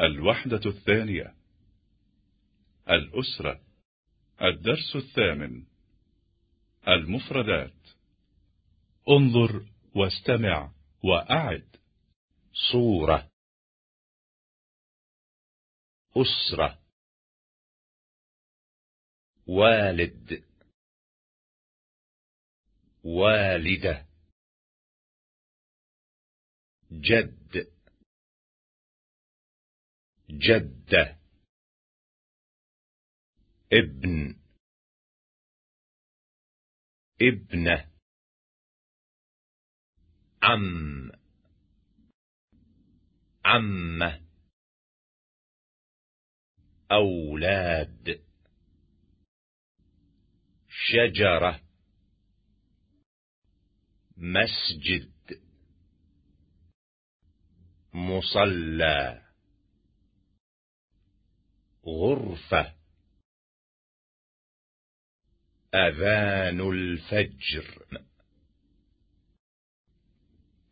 الوحدة الثانية. الأسرة. الدرس الثامن. المفردات. انظر واستمع وأعد. صورة. أسرة. والد. والدة. جد. جدة ابن ابنة عم عمة أولاد شجرة مسجد مصلى غرفة. أذان الفجر.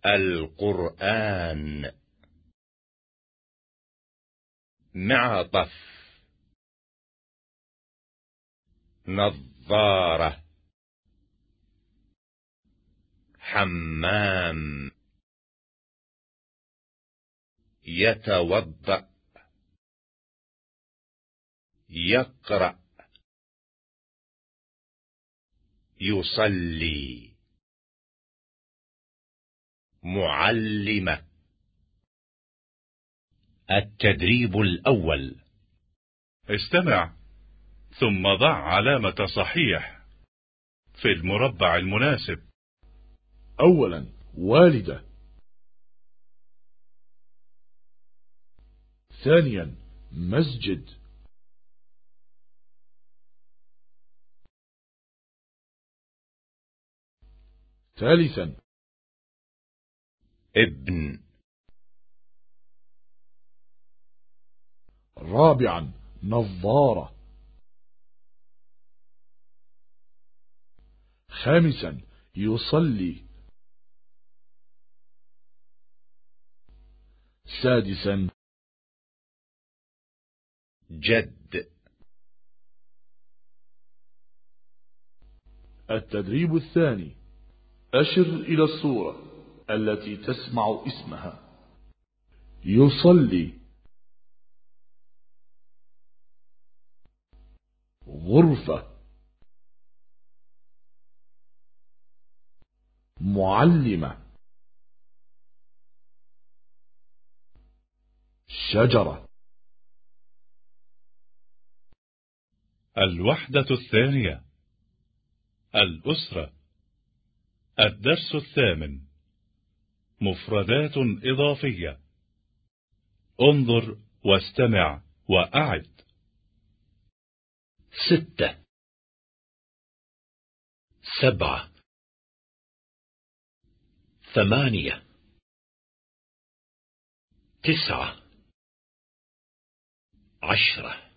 القرآن. معطف. نظارة. حمام. يتوضأ. يقرأ. يصلي. معلمة التدريب الأول. استمع. ثم ضع علامة صحيح. في المربع المناسب. أولا والدة. ثانيا مسجد. ثالثا. ابن. رابعا. نظارة. خامسا. يصلي. سادسا. جد. التدريب الثاني. أشر إلى الصورة التي تسمع اسمها. يصلي. غرفة. معلمة. شجرة. الوحدة الثانية. الأسرة. الدرس الثامن. مفردات إضافية. انظر واستمع وأعد. ستة. سبعة. ثمانية. تسعة. عشرة.